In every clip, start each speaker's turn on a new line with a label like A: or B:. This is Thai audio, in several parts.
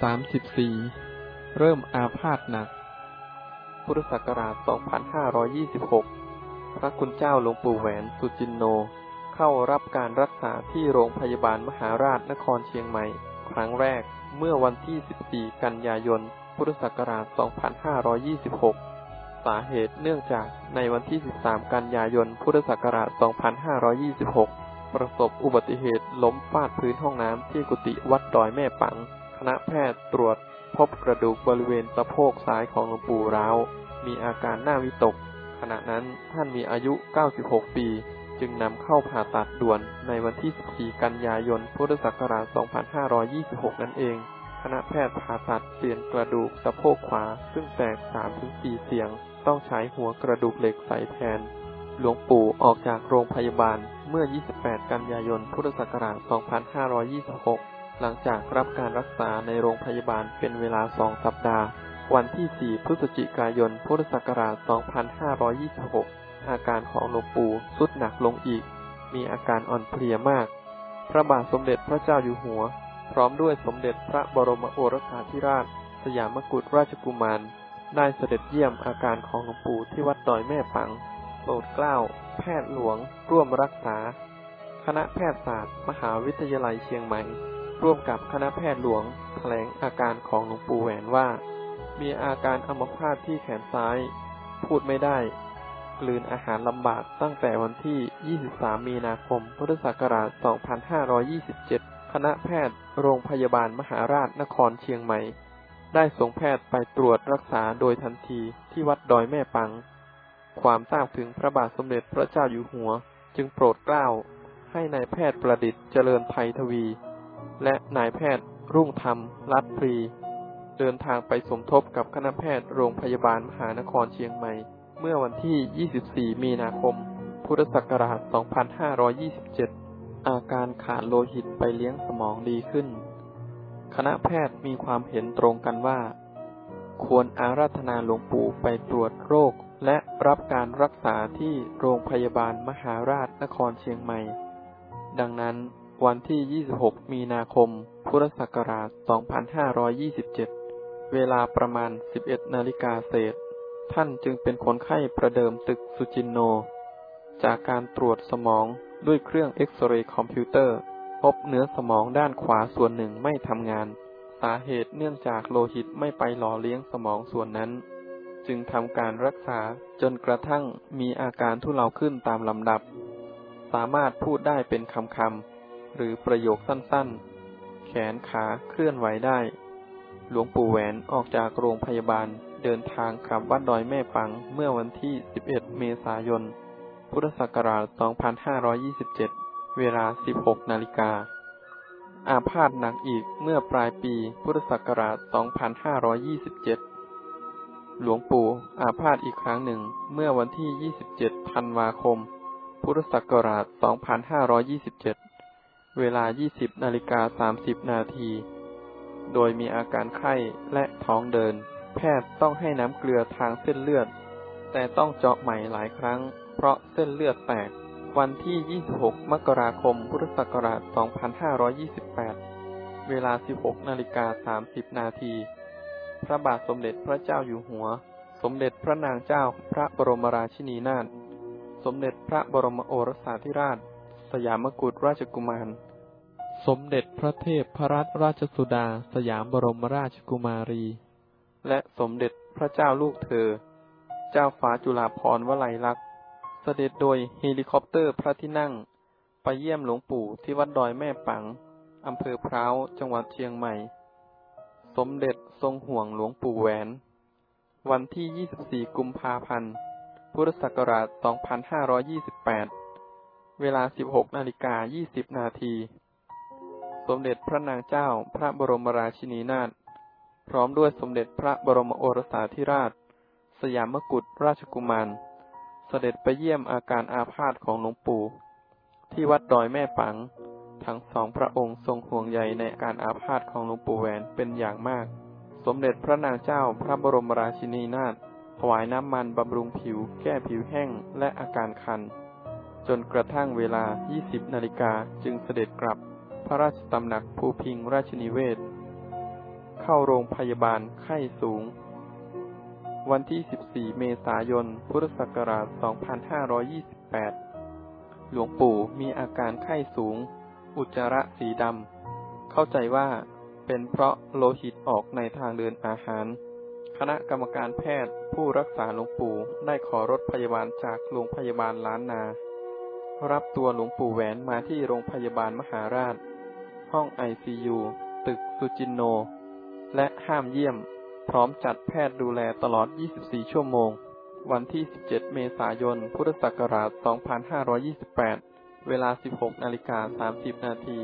A: สามสิบสี่เริ่มอาพาธหนัก พุทธศักราชสองพันห้าร้อยี่สิบหกพระคุณเจ้าหลวงปู่แหวนสุจินโน เข้ารับการรักษาที่โรงพยาบาลมหาราชนครเชียงใหม่ ครั้งแรกเมื่อวันที่ 14 กันยายน พุทธศักราช 2526 สาเหตุเนื่องจากในวันที่ 13 กันยายน พุทธศักราช 2526 ประสบอุบัติเหตุล้มฟาดพื้นห้องน้ำที่กุฏิวัดดอยแม่ปัง ณะแพทย์ตรวจพบกระดูกบริเวณสะโพกซ้ายของหลวงปู่ร้าว มีอาการหน้าวิตก ขณะนั้นท่านมีอายุ 96 ปี จึงนำเข้าผ่าตัดด่วนในวันที่ 14 กันยายน พุทธศักราช 2526 นั่นเอง คณะแพทย์ผ่าตัดเปลี่ยนกระดูกสะโพกขวา ซึ่งแตก 3-4 เสียง ต้องใช้หัวกระดูกเหล็กใส่แทน หลวงปู่ออกจากโรงพยาบาลเมื่อ 28 กันยายน พุทธศักราช 2526 หลังจากรับการรักษาในโรงพยาบาลเป็นเวลา2สัปดาห์ วันที่ 4 พฤศจิกายน พุทธศักราช 2526 อาการของหลวงปู่ทรุดหนักลงอีก มีอาการอ่อนเพลียมาก พระบาทสมเด็จพระเจ้าอยู่หัว พร้อมด้วยสมเด็จพระบรมโอรสาธิราช สยามกุฎราชกุมาร ได้เสด็จเยี่ยมอาการของหลวงปู่ที่วัดดอยแม่ปัง โปรดเกล้า แพทย์หลวง ร่วมรักษา คณะแพทยศาสตร์ มหาวิทยาลัยเชียงใหม่ ร่วมกับคณะแพทย์หลวงแถลงอาการของหลวงปู่แหวนว่า มีอาการอัมพาตที่แขนซ้าย พูดไม่ได้ กลืนอาหารลำบากตั้งแต่วันที่ 23 มีนาคม พุทธศักราช 2527 คณะแพทย์โรงพยาบาลมหาราชนครเชียงใหม่ ได้ส่งแพทย์ไปตรวจรักษาโดยทันทีที่วัดดอยแม่ปัง ความทราบถึงพระบาทสมเด็จพระเจ้าอยู่หัว จึงโปรดเกล้าให้นายแพทย์ประดิษฐ์เจริญไพทวี และนายแพทย์รุ่งธรรมรัตพรี เดินทางไปสมทบกับคณะแพทย์โรงพยาบาลมหานครเชียงใหม่ เมื่อวันที่ 24 มีนาคม พุทธศักราช 2527 อาการขาดโลหิตไปเลี้ยงสมองดีขึ้น คณะแพทย์มีความเห็นตรงกันว่า ควรอาราธนาหลวงปู่ไปตรวจโรคและรับการรักษาที่โรงพยาบาลมหาราชนครเชียงใหม่ ดังนั้น วันที่ 26 มีนาคม พุทธศักราช 2527 เวลาประมาณ 11 นาฬิกาเศษ ท่านจึงเป็นคนไข้ประเดิมตึกสุจินโน จากการตรวจสมองด้วยเครื่องเอ็กซเรย์คอมพิวเตอร์ พบเนื้อสมองด้านขวาส่วนหนึ่งไม่ทำงาน สาเหตุเนื่องจากโลหิตไม่ไปหล่อเลี้ยงสมองส่วนนั้น จึงทำการรักษาจนกระทั่งมีอาการทุเลาขึ้นตามลำดับ สามารถพูดได้เป็นคำๆ หรือประโยคสั้นๆ แขนขาเคลื่อนไหวได้ หลวงปู่แหวนออกจากโรงพยาบาลเดินทางกลับวัดดอยแม่ปังเมื่อวันที่ 11 เมษายน พุทธศักราช 2527 เวลา 16 นาฬิกา อาพาธหนักอีกเมื่อปลายปี พุทธศักราช 2527 หลวงปู่อาพาธอีกครั้งหนึ่งเมื่อวันที่ 27 ธันวาคม พุทธศักราช 2527 เวลา 20นาฬิกา30 นาที โดยมีอาการไข้และท้องเดิน แพทย์ต้องให้น้ำเกลือทางเส้นเลือด แต่ต้องเจาะใหม่หลายครั้ง เพราะเส้นเลือดแตก วันที่ 26 มกราคม พุทธศักราช 2528 เวลา 16นาฬิกา30 นาที พระบาทสมเด็จพระเจ้าอยู่หัว สมเด็จพระนางเจ้าพระบรมราชินีนาถ สมเด็จพระบรมโอรสาธิราช สยามกุฎราชกุมาร สมเด็จพระเทพรัตนราชสุดาสยามบรมราชกุมารี และสมเด็จพระเจ้าลูกเธอ เจ้าฟ้าจุฬาภรณ์วลัยลักษณ์ เสด็จโดยเฮลิคอปเตอร์พระที่นั่ง ไปเยี่ยมหลวงปู่ที่วัดดอยแม่ปัง อำเภอพร้าว จังหวัดเชียงใหม่ สมเด็จทรงห่วงหลวงปู่แหวน วันที่ 24 กุมภาพันธ์ พุทธศักราช 2528 เวลา 16นาฬิกา20นาที สมเด็จพระนางเจ้าพระบรมราชินีนาถ พร้อมด้วยสมเด็จพระบรมโอรสาธิราช สยามกุฎราชกุมาร เสด็จไปเยี่ยมอาการอาพาธของหลวงปู่ ที่วัดดอยแม่ปัง ทั้งสองพระองค์ทรงห่วงใยในการอาพาธของหลวงปู่แหวนเป็นอย่างมาก สมเด็จพระนางเจ้าพระบรมราชินีนาถถวายน้ำมันบำรุงผิว แก้ผิวแห้งและอาการคัน จนกระทั่งเวลา 20 นาฬิกาจึงเสด็จกลับพระราชตำหนักภูพิงราชนิเวศ เข้าโรงพยาบาลไข้สูง วันที่ 14 เมษายน พุทธศักราช 2528 หลวงปู่มีอาการไข้สูง อุจจาระสีดำ เข้าใจว่าเป็นเพราะโลหิตออกในทางเดินอาหาร คณะกรรมการแพทย์ผู้รักษาหลวงปู่ได้ขอรถพยาบาลจากโรงพยาบาลล้านนา รับตัวหลวงปู่แหวนมาที่โรงพยาบาลมหาราช ห้องไอซียูตึกสุจินโน และห้ามเยี่ยม พร้อมจัดแพทย์ดูแลตลอด 24 ชั่วโมง วันที่ 17 เมษายน พุทธศักราช 2528 เวลา 16 นาฬิกา 30 นาที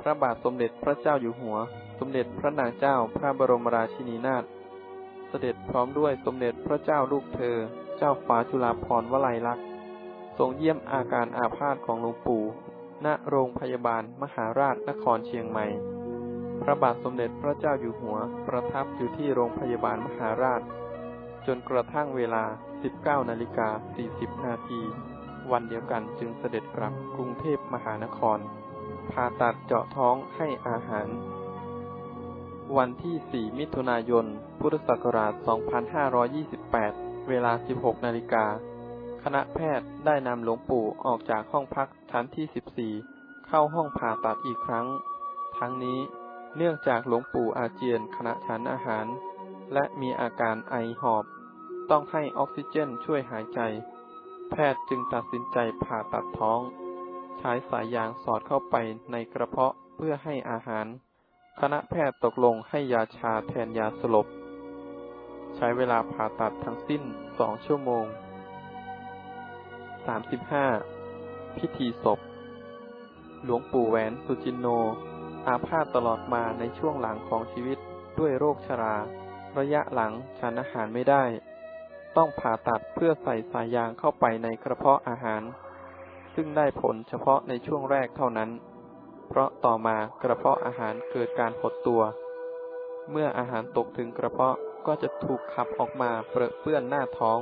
A: พระบาทสมเด็จพระเจ้าอยู่หัว สมเด็จพระนางเจ้าพระบรมราชินีนาถ เสด็จพร้อมด้วยสมเด็จพระเจ้าลูกเธอ เจ้าฟ้าจุฬาภรณ์วลัยลักษณ์ ทรงเยี่ยมอาการอาพาธของหลวงปู่ ณ โรงพยาบาลมหาราชนครเชียงใหม่ พระบาทสมเด็จพระเจ้าอยู่หัว ประทับอยู่ที่โรงพยาบาลมหาราช จนกระทั่งเวลา 19นาฬิกา40 นาที วันเดียวกันจึงเสด็จกลับกรุงเทพมหานคร ผ่าตัดเจาะท้องให้อาหาร วันที่ 4 มิถุนายน พุทธศักราช 2528 เวลา 16นาฬิกา คณะแพทย์ได้นำหลวงปู่ออกจากห้องพักชั้นที่14เข้าห้องผ่าตัดอีกครั้ง ทั้งนี้เนื่องจากหลวงปู่อาเจียนขณะฉันอาหาร และมีอาการไอหอบ ต้องให้ออกซิเจนช่วยหายใจ แพทย์จึงตัดสินใจผ่าตัดท้อง ใช้สายยางสอดเข้าไปในกระเพาะเพื่อให้อาหาร คณะแพทย์ตกลงให้ยาชาแทนยาสลบ ใช้เวลาผ่าตัดทั้งสิ้นสองชั่วโมง 35. พิธีศพ หลวงปู่แหวนสุจินโน อาพาธตลอดมาในช่วงหลังของชีวิตด้วยโรคชรา ระยะหลังฉันอาหารไม่ได้ ต้องผ่าตัดเพื่อใส่สายยางเข้าไปในกระเพาะอาหาร ซึ่งได้ผลเฉพาะในช่วงแรกเท่านั้น เพราะต่อมากระเพาะอาหารเกิดการหดตัว เมื่ออาหารตกถึงกระเพาะก็จะถูกขับออกมาเปรอะเปื้อนหน้าท้อง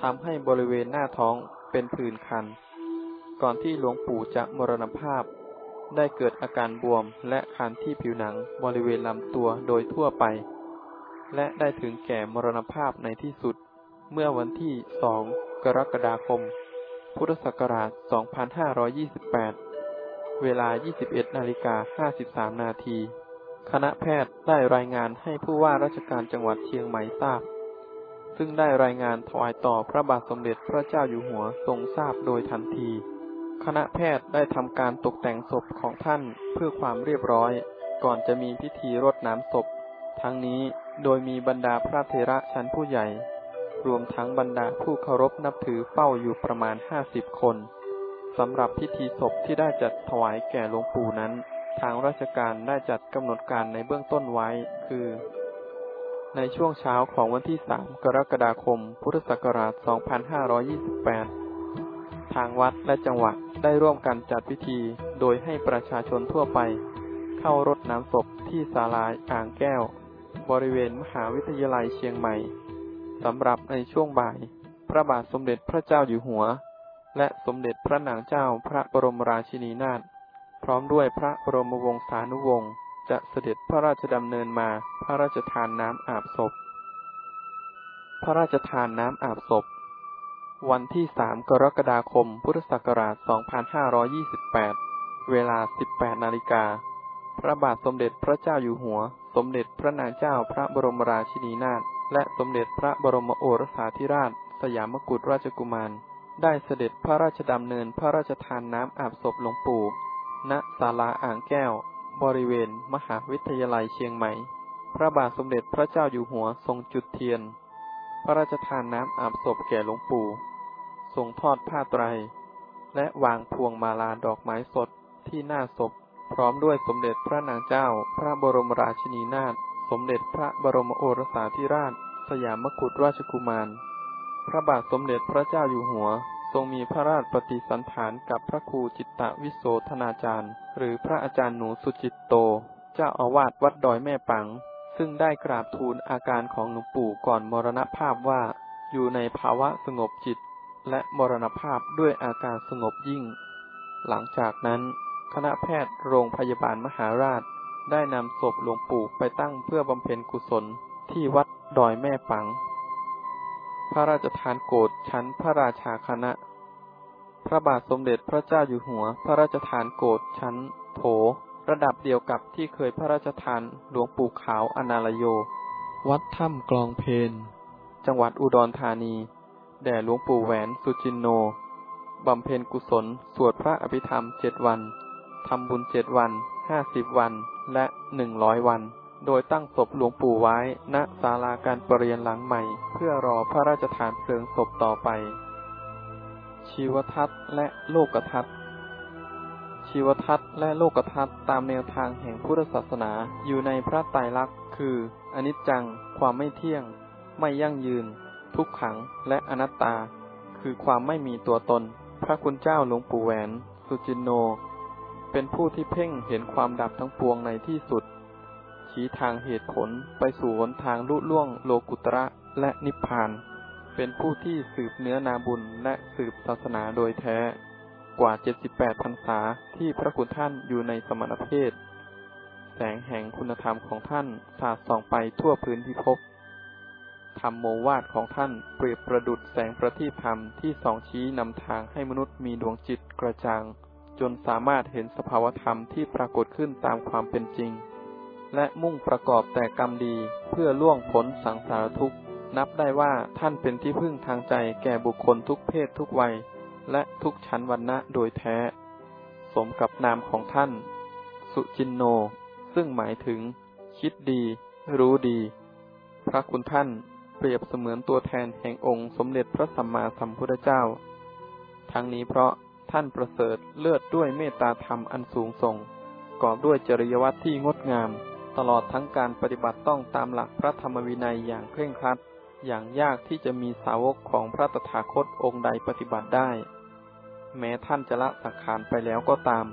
A: ทำให้บริเวณหน้าท้อง เป็นผื่นคัน ก่อนที่หลวงปู่จะมรณภาพ ได้เกิดอาการบวมและคันที่ผิวหนังบริเวณลำตัวโดยทั่วไป และได้ถึงแก่มรณภาพในที่สุด เมื่อวันที่ 2 กรกฎาคม พุทธศักราช 2528 เวลา 21 นาฬิกา 53 นาที คณะแพทย์ได้รายงานให้ผู้ว่าราชการจังหวัดเชียงใหม่ทราบ ซึ่งได้รายงานถวายต่อพระบาทสมเด็จพระเจ้าอยู่หัวทรงทราบโดยทันที คณะแพทย์ได้ทำการตกแต่งศพของท่านเพื่อความเรียบร้อย ก่อนจะมีพิธีรดน้ำศพ ทั้งนี้โดยมีบรรดาพระเถระชั้นผู้ใหญ่ รวมทั้งบรรดาผู้เคารพนับถือเฝ้าอยู่ประมาณห้าสิบคนสำหรับพิธีศพที่ได้จัดถวายแก่หลวงปู่นั้น ทางราชการได้จัดกำหนดการในเบื้องต้นไว้ คือ ในช่วงเช้าของวันที่ 3 กรกฎาคม พุทธศักราช 2528 ทางวัดและจังหวัดได้ร่วมกันจัดพิธี โดยให้ประชาชนทั่วไป เข้ารดน้ำศพที่ศาลาอ่างแก้ว บริเวณมหาวิทยาลัยเชียงใหม่ สำหรับในช่วงบ่าย พระบาทสมเด็จพระเจ้าอยู่หัว และสมเด็จพระนางเจ้าพระบรมราชินีนาถพร้อมด้วยพระบรมวงศานุวงศ์ จะเสด็จพระราชดำเนินมาพระราชทานน้ำอาบศพ พระราชทานน้ำอาบศพ วันที่3กรกฎาคม พุทธศักราช 2528 เวลา 18 นาฬิกา พระบาทสมเด็จพระเจ้าอยู่หัว สมเด็จพระนางเจ้าพระบรมราชินีนาถ และสมเด็จพระบรมโอรสาธิราช สยามกุฎราชกุมาร ได้เสด็จพระราชดำเนินพระราชทานน้ำอาบศพหลวงปู่ ณ ศาลาอ่างแก้ว บริเวณ มหาวิทยาลัยเชียงใหม่ พระบาทสมเด็จพระเจ้าอยู่หัวทรงจุดเทียน พระราชทานน้ำอาบศพแก่หลวงปู่ ทรงทอดผ้าไตร และวางพวงมาลาดอกไม้สดที่หน้าศพ พร้อมด้วยสมเด็จพระนางเจ้า พระบรมราชินีนาถ สมเด็จพระบรมโอรสาธิราช สยามกุฎราชกุมาร พระบาทสมเด็จพระเจ้าอยู่หัว ทรงมีพระราชปฏิสันถานกับพระครูจิตตวิโสธนาจารย์ หรือพระอาจารย์หนูสุจิตโต เจ้าอาวาสวัดดอยแม่ปัง ซึ่งได้กราบทูลอาการของหลวงปู่ก่อนมรณภาพว่า อยู่ในภาวะสงบจิต และมรณภาพด้วยอาการสงบยิ่ง หลังจากนั้น คณะแพทย์โรงพยาบาลมหาราช ได้นำศพหลวงปู่ไปตั้งเพื่อบำเพ็ญกุศลที่วัดดอยแม่ปัง พระราชทานโกรธชั้นพระราชาคณะ พระบาทสมเด็จพระเจ้าอยู่หัว พระราชทานโกรธชั้นโถ ระดับเดียวกับที่เคยพระราชทานหลวงปู่ขาวอนาลโย วัดถ้ำกลองเพนจังหวัดอุดรธานี แด่หลวงปู่แหวนสุจินโน บำเพ็ญกุศล สวดพระอภิธรรมเจ็ดวัน ทำบุญเจ็ดวัน ห้าสิบวัน และหนึ่งร้อยวัน โดยตั้งศพหลวงปู่ไว้ ณศาลาการประเรียนหลังใหม่ เพื่อรอพระราชทานเพลิงศพต่อไป ชีวทัศน์และโลกทัศน์ ชีวทัศน์และโลกทัศน์ตามแนวทางแห่งพุทธศาสนาอยู่ในพระไตรลักษณ์คือ อนิจจัง ความไม่เที่ยง ไม่ยั่งยืน ทุกขัง และอนัตตา คือความไม่มีตัวตน พระคุณเจ้าหลวงปู่แหวน สุจินโน เป็นผู้ที่เพ่งเห็นความดับทั้งปวงในที่สุด ชี้ทางเหตุผลไปสู่หนทางลุล่วงโลกุตระและนิพพาน เป็นผู้ที่สืบเนื้อนาบุญและสืบศาสนาโดยแท้ กว่า 78พรรษาที่พระคุณท่านอยู่ในสมณเพศ แสงแห่งคุณธรรมของท่านสาดส่องไปทั่วพื้นพิภพธรรมโมวาทของท่านเปรียบประดุดแสงประทีปธรรมที่ส่องชี้นำทางให้มนุษย์มีดวงจิตกระจ่าง จนสามารถเห็นสภาวธรรมที่ปรากฏขึ้นตามความเป็นจริง และมุ่งประกอบแต่กรรมดีเพื่อล่วงพ้นสังสารทุกข์ นับได้ว่าท่านเป็นที่พึ่งทางใจแก่บุคคลทุกเพศทุกวัย และทุกชั้นวรรณะโดยแท้ สมกับนามของท่าน สุจินโน ซึ่งหมายถึง คิดดี รู้ดี พระคุณท่านเปรียบเสมือนตัวแทนแห่งองค์สมเด็จพระสัมมาสัมพุทธเจ้า ทั้งนี้เพราะท่านประเสริฐเลือดด้วยเมตตาธรรมอันสูงส่ง กอบด้วยจริยวัตรที่งดงาม ตลอดทั้งการปฏิบัติต้องตามหลักพระธรรมวินัยอย่างเคร่งครัด อย่างยากที่จะมีสาวกของพระตถาคตองค์ใดปฏิบัติได้ แม้ท่านจะละสังขารไปแล้วก็ตาม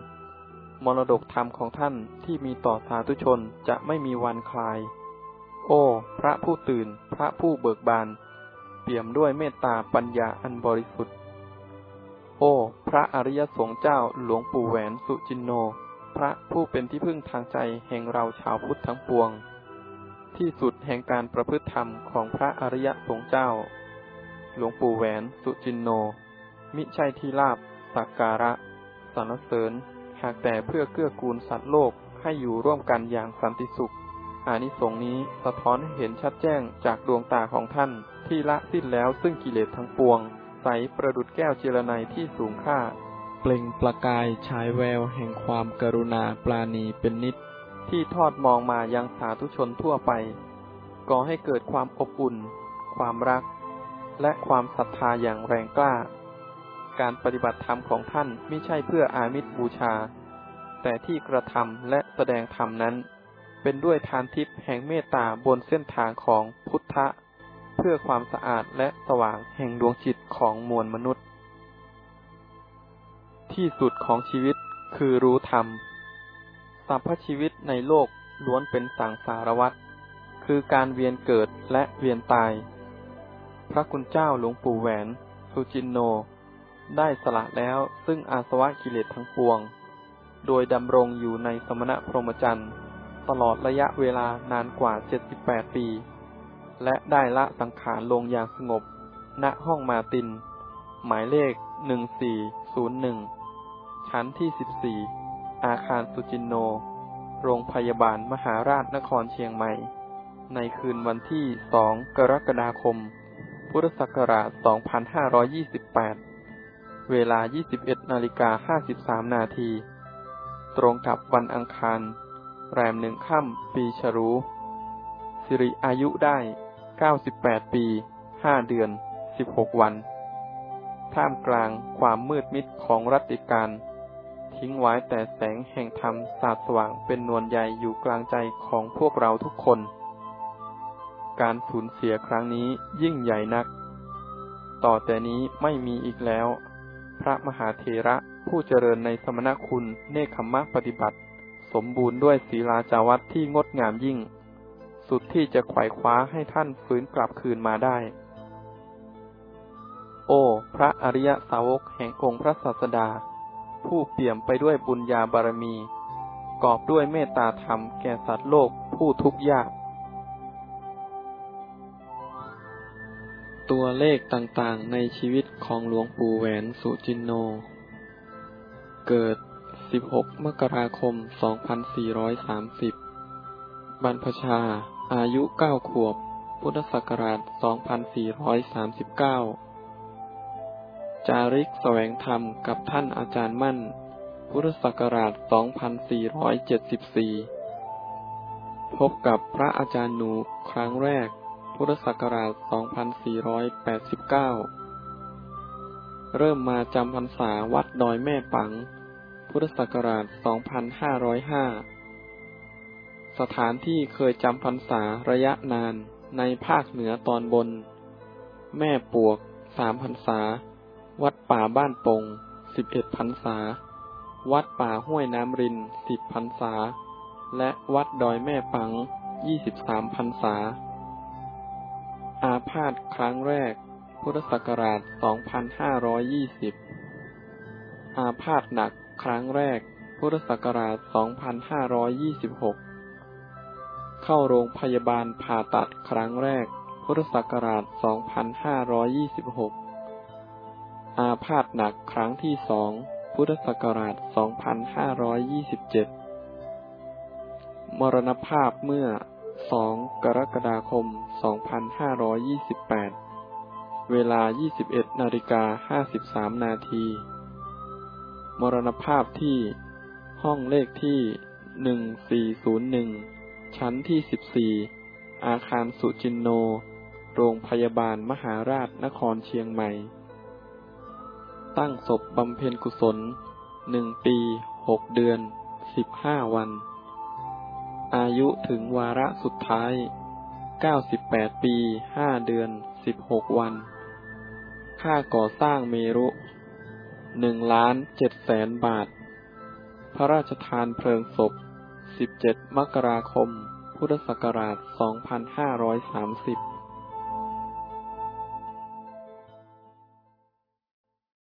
A: มรดกธรรมของท่านที่มีต่อสาธุชนจะไม่มีวันคลาย โอ้ พระผู้ตื่น พระผู้เบิกบาน เปี่ยมด้วยเมตตาปัญญาอันบริสุทธิ์ โอ้ พระอริยสงฆ์เจ้าหลวงปู่แหวนสุจินโน ระผู้เป็นที่พึ่งทางใจแห่งเราชาวพุทธทั้งปวง ที่สุดแห่งการประพฤติธรรมของพระอริยสงฆ์เจ้า หลวงปู่แหวนสุจินโน มิใช่ที่ลาบสักการะสรรเสริญ หากแต่เพื่อเกื้อกูลสัตว์โลกให้อยู่ร่วมกันอย่างสันติสุข อานิสงส์นี้สะท้อนให้เห็นชัดแจ้งจากดวงตาของท่านที่ละสิ้นแล้วซึ่งกิเลสทั้งปวง ใสประดุดแก้วเจรไนที่สูงค่า เปล่งประกายฉายแววแห่งความกรุณาปราณีเป็นนิด ที่ทอดมองมายังสาธุชนทั่วไป ก่อให้เกิดความอบอุ่น ความรัก และความศรัทธาอย่างแรงกล้า การปฏิบัติธรรมของท่านไม่ใช่เพื่ออามิตรบูชา แต่ที่กระทำและแสดงธรรมนั้น เป็นด้วยทานทิพย์แห่งเมตตาบนเส้นทางของพุทธะ เพื่อความสะอาดและสว่างแห่งดวงจิตของมวลมนุษย์ ที่สุดของชีวิตคือรู้ธรรมสรรพชีวิตในโลกล้วนเป็นสังสารวัฏคือการเวียนเกิดและเวียนตาย พระคุณเจ้าหลวงปู่แหวน สุจินโน ได้สละแล้วซึ่งอาสวะกิเลสทั้งปวง โดยดำรงอยู่ในสมณะพรหมจรรย์ ตลอดระยะเวลานานกว่า 78 ปี และได้ละสังขารลงอย่างสงบ ณห้องมาติน หมายเลข 1401 ชั้นที่14อาคารสุจินโน โรงพยาบาลมหาราชนครเชียงใหม่ ในคืนวันที่2กรกฎาคม พุทธศักราช 2528 เวลา 21นาฬิกา53 นาที ตรงกับวันอังคาร แรมหนึ่งค่ำปีฉรูสิริอายุได้ 98 ปี 5 เดือน 16 วัน ท่ามกลางความมืดมิดของรัตติการ ทิ้งไว้แต่แสงแห่งธรรมสาดสว่างเป็นนวลใหญ่อยู่กลางใจของพวกเราทุกคน การสูญเสียครั้งนี้ยิ่งใหญ่นัก ต่อแต่นี้ไม่มีอีกแล้ว พระมหาเถระผู้เจริญในสมณคุณเนคขมะปฏิบัติ สมบูรณ์ด้วยศีลาจาวัตที่งดงามยิ่ง สุดที่จะไขว่คว้าให้ท่านฟื้นกลับคืนมาได้ โอ้ พระอริยสาวกแห่งองค์พระศาสดา ผู้เปี่ยมไปด้วยบุญญาบารมี กอบด้วยเมตตาธรรมแก่สัตว์โลกผู้ทุกข์ยาก ตัวเลขต่างๆในชีวิตของหลวงปู่แหวนสุจินโน เกิด 16 มกราคม 2430 บรรพชา อายุ 9 ขวบ พุทธศักราช 2439 จาริกแสวงธรรมกับท่านอาจารย์มั่น พุทธศักราช 2474 พบกับพระอาจารย์หนูครั้งแรก พุทธศักราช 2489 เริ่มมาจำพรรษาวัดดอยแม่ปัง พุทธศักราช 2505 สถานที่เคยจำพรรษาระยะนานในภาคเหนือตอนบน แม่ปวก3พรรษา วัดป่าบ้านปง11พรรษา วัดป่าห้วยน้ำริน10พรรษา และวัดดอยแม่ปัง23พรรษา อาพาธครั้งแรก พุทธศักราช 2520 อาพาธหนักครั้งแรก พุทธศักราช 2526 เข้าโรงพยาบาลผ่าตัดครั้งแรก พุทธศักราช 2526 อาพาธหนักครั้งที่สอง พุทธศักราช 2527 มรณภาพเมื่อ 2 กรกฎาคม 2528 เวลา 21นาฬิกา53 นาที มรณภาพที่ห้องเลขที่ 1401 ชั้นที่ 14 อาคารสุจินโน โรงพยาบาลมหาราชนครเชียงใหม่ ตั้งศพบำเพ็ญกุศล1ปี6เดือน15วัน อายุถึงวาระสุดท้าย98ปี5เดือน16วัน ค่าก่อสร้างเมรุ1ล้าน7แสนบาท พระราชทานเพลิงศพ17มกราคม พุทธศักราช2530